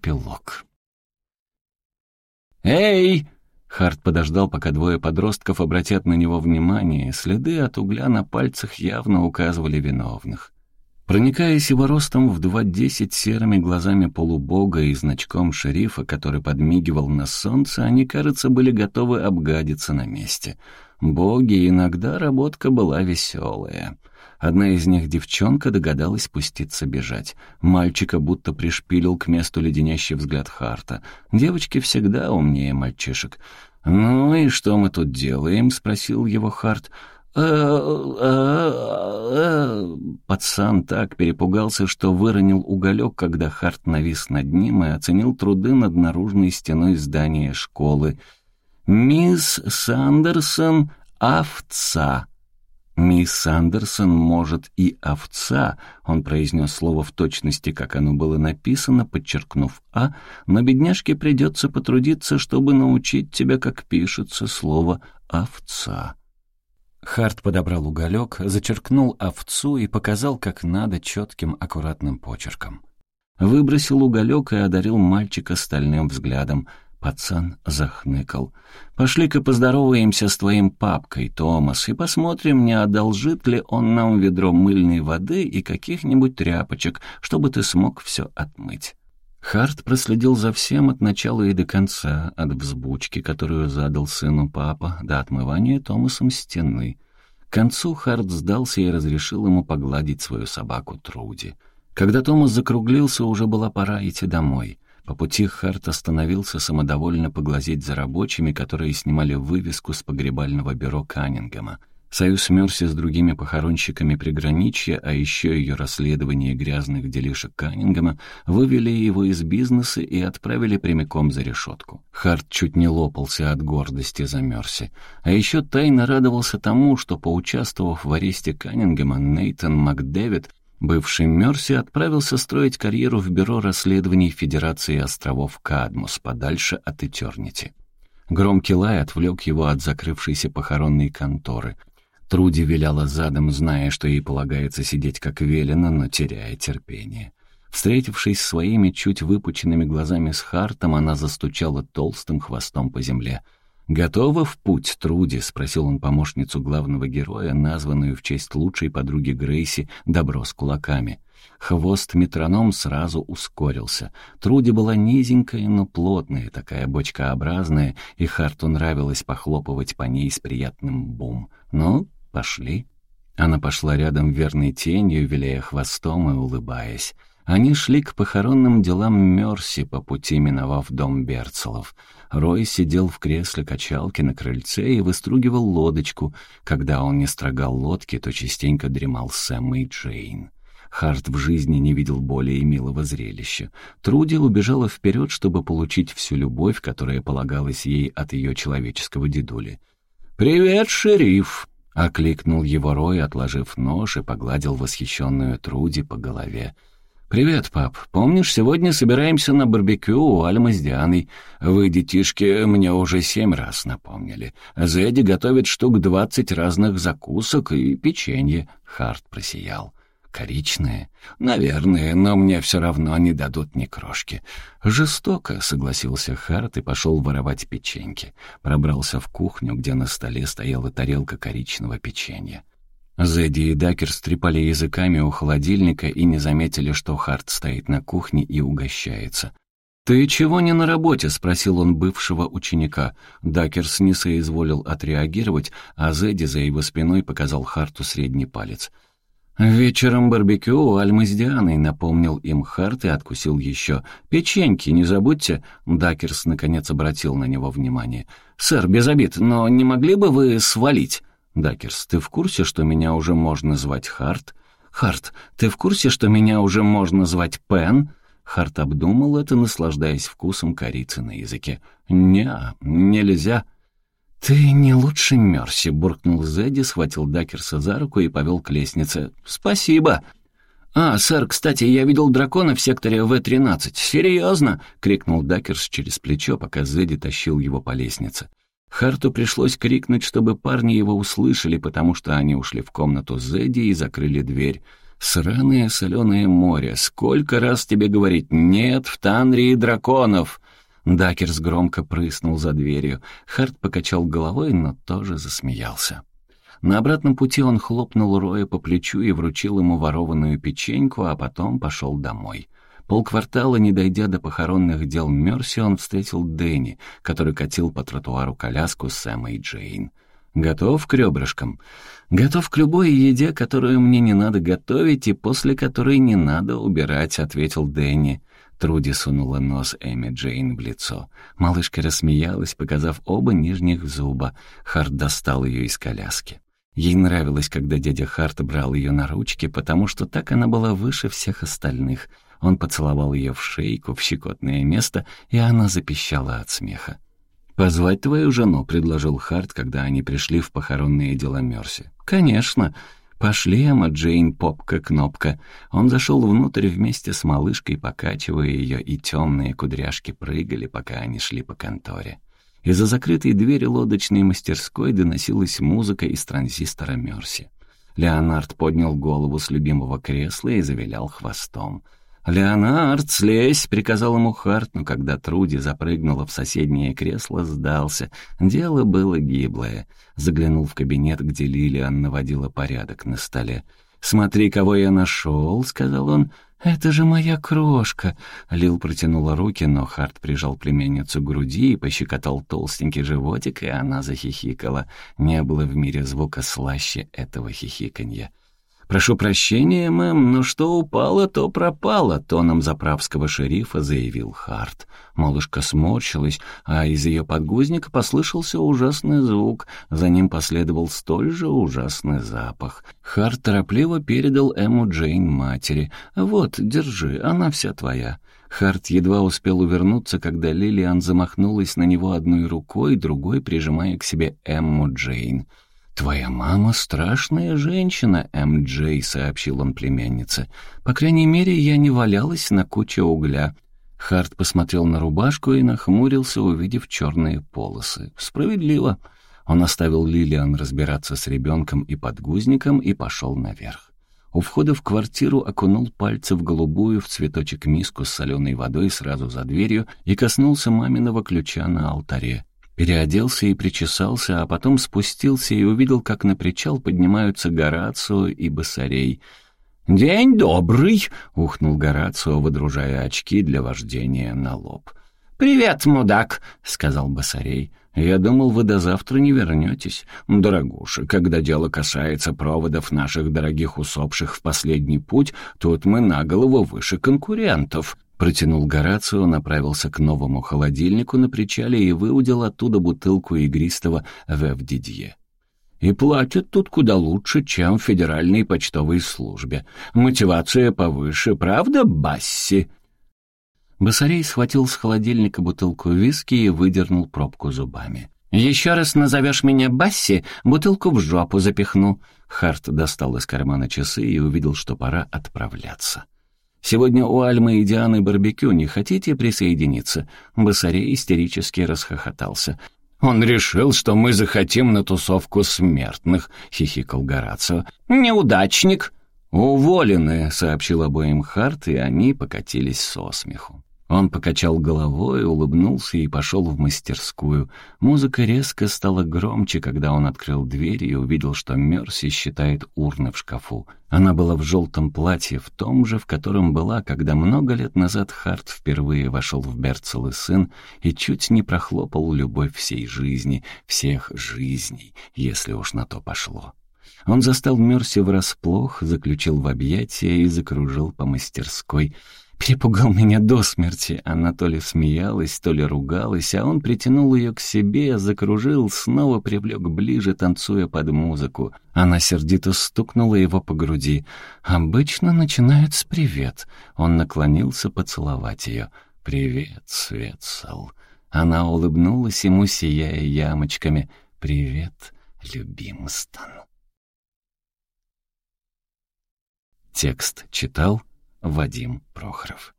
Эпилог. «Эй!» Харт подождал, пока двое подростков обратят на него внимание. Следы от угля на пальцах явно указывали виновных. Проникаясь его ростом в два десять серыми глазами полубога и значком шерифа, который подмигивал на солнце, они, кажется, были готовы обгадиться на месте. Боги, иногда работка была веселая. Одна из них, девчонка, догадалась спуститься бежать. Мальчика будто пришпилил к месту леденящий взгляд Харта. Девочки всегда умнее мальчишек. «Ну и что мы тут делаем?» — спросил его Харт. Пацан так перепугался, что выронил уголек, когда Харт навис над ним и оценил труды над наружной стеной здания школы. «Мисс Сандерсон — овца», «Мисс Сандерсон, может, и овца», — он произнес слово в точности, как оно было написано, подчеркнув «а», но бедняжке придется потрудиться, чтобы научить тебя, как пишется слово «овца». Харт подобрал уголек, зачеркнул овцу и показал, как надо, четким, аккуратным почерком. Выбросил уголек и одарил мальчика стальным взглядом — Пацан захныкал. «Пошли-ка поздороваемся с твоим папкой, Томас, и посмотрим, не одолжит ли он нам ведро мыльной воды и каких-нибудь тряпочек, чтобы ты смог все отмыть». Харт проследил за всем от начала и до конца, от взбучки, которую задал сыну папа, до отмывания Томасом стены. К концу Харт сдался и разрешил ему погладить свою собаку Труди. Когда Томас закруглился, уже была пора идти домой — по пути Харт остановился самодовольно поглазеть за рабочими, которые снимали вывеску с погребального бюро Каннингема. Союз Мерси с другими похоронщиками приграничья, а еще ее расследование грязных делишек Каннингема, вывели его из бизнеса и отправили прямиком за решетку. Харт чуть не лопался от гордости за Мерси. А еще тайно радовался тому, что, поучаствовав в аресте Каннингема, Нейтан Макдэвид Бывший Мерси отправился строить карьеру в бюро расследований Федерации островов Кадмус, подальше от Этернити. Громкий лай отвлек его от закрывшейся похоронной конторы. Труди виляла задом, зная, что ей полагается сидеть как велено, но теряя терпение. Встретившись своими чуть выпученными глазами с Хартом, она застучала толстым хвостом по земле — «Готова в путь, Труди?» — спросил он помощницу главного героя, названную в честь лучшей подруги Грейси «Добро с кулаками». Хвост метроном сразу ускорился. Труди была низенькая, но плотная, такая бочкообразная, и Харту нравилось похлопывать по ней с приятным бум. «Ну, пошли». Она пошла рядом верной тенью, виляя хвостом и улыбаясь. Они шли к похоронным делам Мерси по пути, миновав дом Берцелов. Рой сидел в кресле качалки на крыльце и выстругивал лодочку. Когда он не строгал лодки, то частенько дремал Сэм и Джейн. Харт в жизни не видел более милого зрелища. Труди убежала вперед, чтобы получить всю любовь, которая полагалась ей от ее человеческого дедули. «Привет, шериф!» — окликнул его Рой, отложив нож и погладил восхищенную Труди по голове. «Привет, пап. Помнишь, сегодня собираемся на барбекю у Альмы с Дианой. Вы, детишки, мне уже семь раз напомнили. Зэдди готовит штук двадцать разных закусок и печенье». Харт просиял. «Коричные?» «Наверное, но мне все равно не дадут ни крошки». «Жестоко», — согласился Харт и пошел воровать печеньки. Пробрался в кухню, где на столе стояла тарелка коричного печенья. Зэдди и Дакер стрепали языками у холодильника и не заметили, что Харт стоит на кухне и угощается. «Ты чего не на работе?» — спросил он бывшего ученика. Дакерс не соизволил отреагировать, а Зэдди за его спиной показал Харту средний палец. «Вечером барбекю у Альмы с Дианой», — напомнил им Харт и откусил еще. «Печеньки, не забудьте». Дакерс наконец обратил на него внимание. «Сэр, без обид, но не могли бы вы свалить?» «Дакерс, ты в курсе, что меня уже можно звать Харт?» «Харт, ты в курсе, что меня уже можно звать Пен?» Харт обдумал это, наслаждаясь вкусом корицы на языке. «Не, нельзя». «Ты не лучше Мерси», — буркнул Зедди, схватил Дакерса за руку и повел к лестнице. «Спасибо». «А, сэр, кстати, я видел дракона в секторе В-13. Серьезно?» — крикнул Дакерс через плечо, пока Зедди тащил его по лестнице. Харту пришлось крикнуть, чтобы парни его услышали, потому что они ушли в комнату Зедди и закрыли дверь. Сраное соленое море. Сколько раз тебе говорить «нет» в Танрии драконов?» Дакерс громко прыснул за дверью. Харт покачал головой, но тоже засмеялся. На обратном пути он хлопнул Роя по плечу и вручил ему ворованную печеньку, а потом пошел домой. Полквартала, не дойдя до похоронных дел Мерси, он встретил Дэнни, который катил по тротуару коляску Сэма и Джейн. «Готов к ребрышкам?» «Готов к любой еде, которую мне не надо готовить и после которой не надо убирать», — ответил Дэнни. Труди сунула нос Эми Джейн в лицо. Малышка рассмеялась, показав оба нижних зуба. Харт достал ее из коляски. Ей нравилось, когда дядя Харт брал ее на ручки, потому что так она была выше всех остальных. Он поцеловал ее в шейку, в щекотное место, и она запищала от смеха. «Позвать твою жену», — предложил Харт, когда они пришли в похоронные дела Мерси. «Конечно. Пошли, Эмма Джейн, попка-кнопка». Он зашел внутрь вместе с малышкой, покачивая ее, и темные кудряшки прыгали, пока они шли по конторе. Из-за закрытой двери лодочной мастерской доносилась музыка из транзистора Мерси. Леонард поднял голову с любимого кресла и завилял хвостом. «Леонард, слезь!» — приказал ему Харт, но когда Труди запрыгнула в соседнее кресло, сдался. Дело было гиблое. Заглянул в кабинет, где Лилиан наводила порядок на столе. «Смотри, кого я нашел!» — сказал он. «Это же моя крошка!» Лил протянула руки, но Харт прижал племянницу к груди и пощекотал толстенький животик, и она захихикала. Не было в мире звука слаще этого хихиканья. «Прошу прощения, мэм, но что упало, то пропало», — тоном заправского шерифа заявил Харт. Малышка сморщилась, а из ее подгузника послышался ужасный звук. За ним последовал столь же ужасный запах. Харт торопливо передал Эму Джейн матери. «Вот, держи, она вся твоя». Харт едва успел увернуться, когда Лилиан замахнулась на него одной рукой, другой прижимая к себе Эмму Джейн. «Твоя мама страшная женщина, М.Джей», — сообщил он племяннице. «По крайней мере, я не валялась на куче угля». Харт посмотрел на рубашку и нахмурился, увидев черные полосы. «Справедливо». Он оставил Лилиан разбираться с ребенком и подгузником и пошел наверх. У входа в квартиру окунул пальцы в голубую в цветочек миску с соленой водой сразу за дверью и коснулся маминого ключа на алтаре. Переоделся и причесался, а потом спустился и увидел, как на причал поднимаются Горацио и Басарей. «День добрый!» — ухнул Горацио, выдружая очки для вождения на лоб. «Привет, мудак!» — сказал Басарей. «Я думал, вы до завтра не вернетесь. Дорогуша, когда дело касается проводов наших дорогих усопших в последний путь, тут мы на голову выше конкурентов». Протянул Горацио, направился к новому холодильнику на причале и выудил оттуда бутылку игристого Вев Дидье. И платят тут куда лучше, чем в федеральной почтовой службе. Мотивация повыше, правда, Басси?» Басарей схватил с холодильника бутылку виски и выдернул пробку зубами. «Еще раз назовешь меня Басси, бутылку в жопу запихну». Харт достал из кармана часы и увидел, что пора отправляться. Сегодня у Альмы и Дианы барбекю, не хотите присоединиться?» Басарей истерически расхохотался. «Он решил, что мы захотим на тусовку смертных», — хихикал Горацио. «Неудачник!» «Уволены», — сообщил обоим Харт, и они покатились со смеху. Он покачал головой, улыбнулся и пошел в мастерскую. Музыка резко стала громче, когда он открыл дверь и увидел, что Мерси считает урны в шкафу. Она была в желтом платье, в том же, в котором была, когда много лет назад Харт впервые вошел в Берцел и сын и чуть не прохлопал любовь всей жизни, всех жизней, если уж на то пошло. Он застал Мерси врасплох, заключил в объятия и закружил по мастерской — Перепугал меня до смерти. Она то ли смеялась, то ли ругалась, а он притянул ее к себе, закружил, снова привлек ближе, танцуя под музыку. Она сердито стукнула его по груди. «Обычно начинают с «привет». Он наклонился поцеловать ее. «Привет, Светсал». Она улыбнулась ему, сияя ямочками. «Привет, любимстон». Текст читал Вадим Прохоров